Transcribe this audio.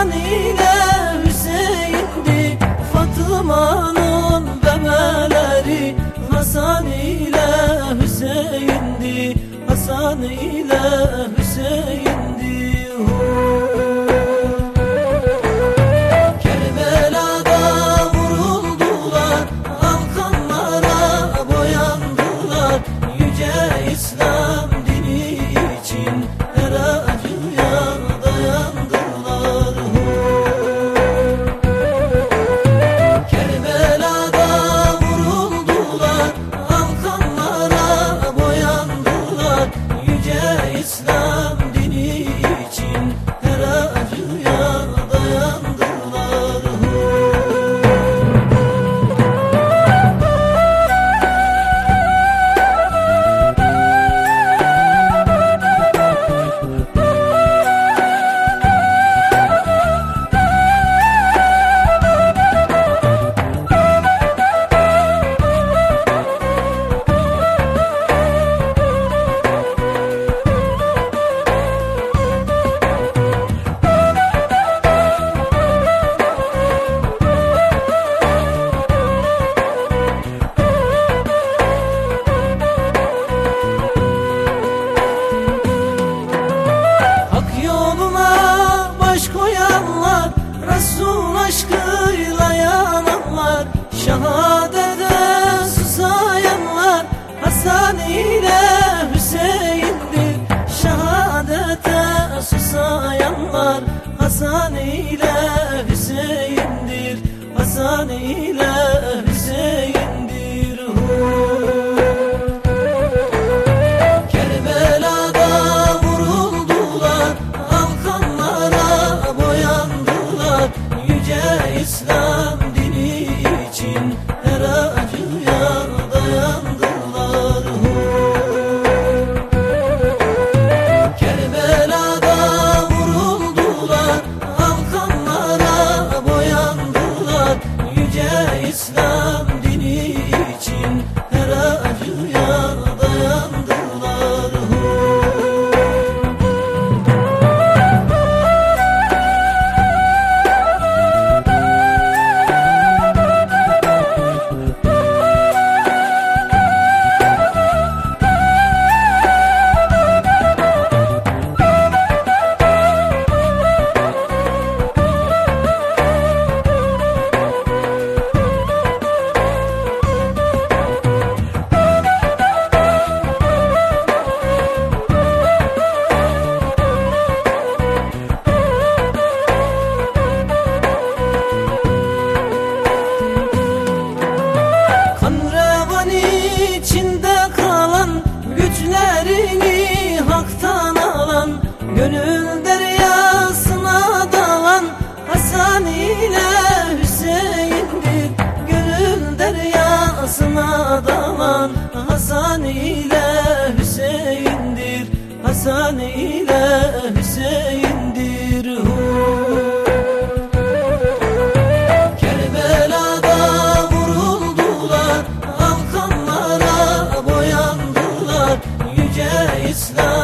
Hasan ile Hüseyin'di Fatıma'nın bebeleri Hasan ile Hüseyin'di Hasan ile Hüseyin. İslam şehadet İslam dini için Her acıya Yüce İslam